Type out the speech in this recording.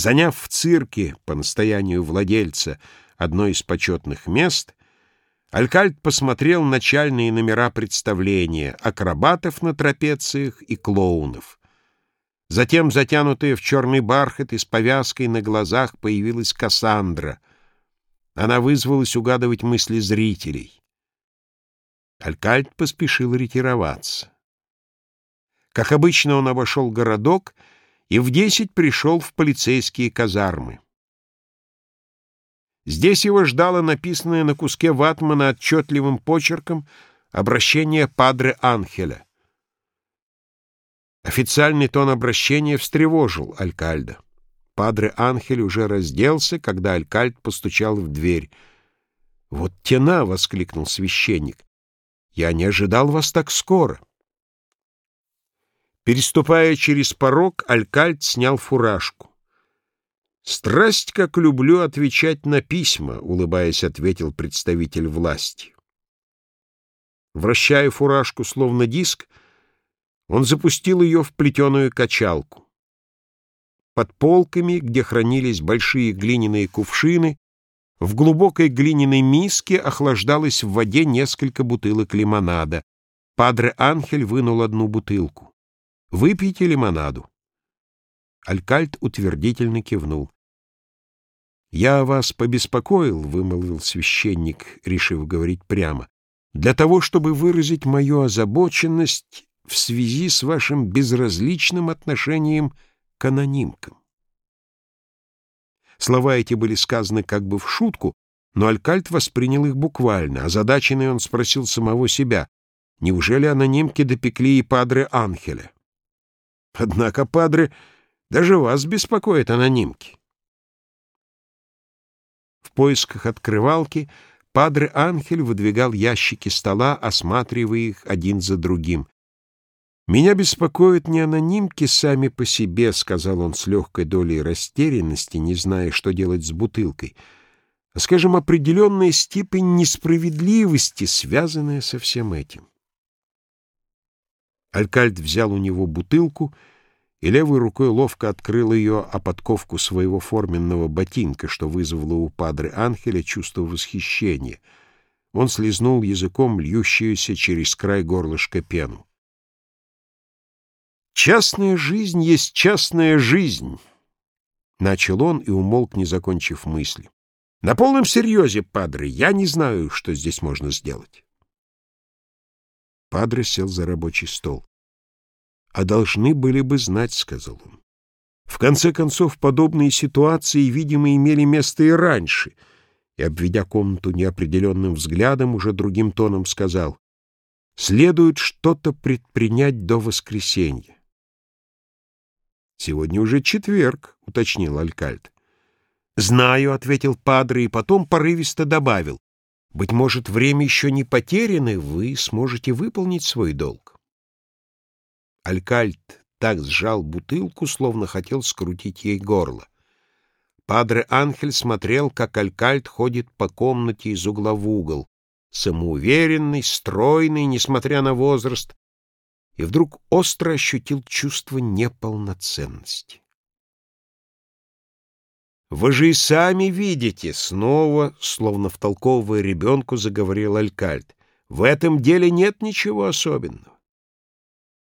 Заняв в цирке, по настоянию владельца, одно из почетных мест, Алькальд посмотрел начальные номера представления, акробатов на трапециях и клоунов. Затем, затянутая в черный бархат и с повязкой на глазах, появилась Кассандра. Она вызвалась угадывать мысли зрителей. Алькальд поспешил ретироваться. Как обычно, он обошел городок и в десять пришел в полицейские казармы. Здесь его ждало написанное на куске ватмана отчетливым почерком обращение Падре Анхеля. Официальный тон обращения встревожил Алькальда. Падре Анхель уже разделся, когда Алькальд постучал в дверь. «Вот тена!» — воскликнул священник. «Я не ожидал вас так скоро». Переступая через порог, Алькальд снял фуражку. «Страсть, как люблю отвечать на письма», — улыбаясь, ответил представитель власти. Вращая фуражку словно диск, он запустил ее в плетеную качалку. Под полками, где хранились большие глиняные кувшины, в глубокой глиняной миске охлаждалось в воде несколько бутылок лимонада. Падре Анхель вынул одну бутылку. «Выпейте лимонаду». Алькальд утвердительно кивнул. «Я вас побеспокоил», — вымолвил священник, решив говорить прямо, «для того, чтобы выразить мою озабоченность в связи с вашим безразличным отношением к анонимкам». Слова эти были сказаны как бы в шутку, но Алькальд воспринял их буквально. Озадаченный он спросил самого себя, неужели анонимки допекли и Падре Анхеля? Однако, Падре, даже вас беспокоят анонимки. В поисках открывалки Падре Анхель выдвигал ящики стола, осматривая их один за другим. «Меня беспокоят не анонимки сами по себе», — сказал он с легкой долей растерянности, не зная, что делать с бутылкой, а, скажем, определенная степень несправедливости, связанная со всем этим. Алькальд взял у него бутылку — и левой рукой ловко открыл ее о подковку своего форменного ботинка, что вызвало у падре Анхеля чувство восхищения. Он слезнул языком льющуюся через край горлышка пену. «Частная жизнь есть частная жизнь», — начал он и умолк, не закончив мысли. «На полном серьезе, падре, я не знаю, что здесь можно сделать». Падре сел за рабочий стол а должны были бы знать, — сказал он. В конце концов, подобные ситуации, видимо, имели место и раньше, и, обведя комнату неопределенным взглядом, уже другим тоном сказал, следует что-то предпринять до воскресенья. «Сегодня уже четверг», — уточнил Алькальд. «Знаю», — ответил Падре, и потом порывисто добавил, «быть может, время еще не потеряно, вы сможете выполнить свой долг». Алькальт так сжал бутылку, словно хотел скрутить ей горло. Падре Анхель смотрел, как Алькальт ходит по комнате из угла в угол, самоуверенный, стройный, несмотря на возраст, и вдруг остро ощутил чувство неполноценности. «Вы же и сами видите!» — снова, словно втолковывая ребенку, заговорил Алькальт. «В этом деле нет ничего особенного.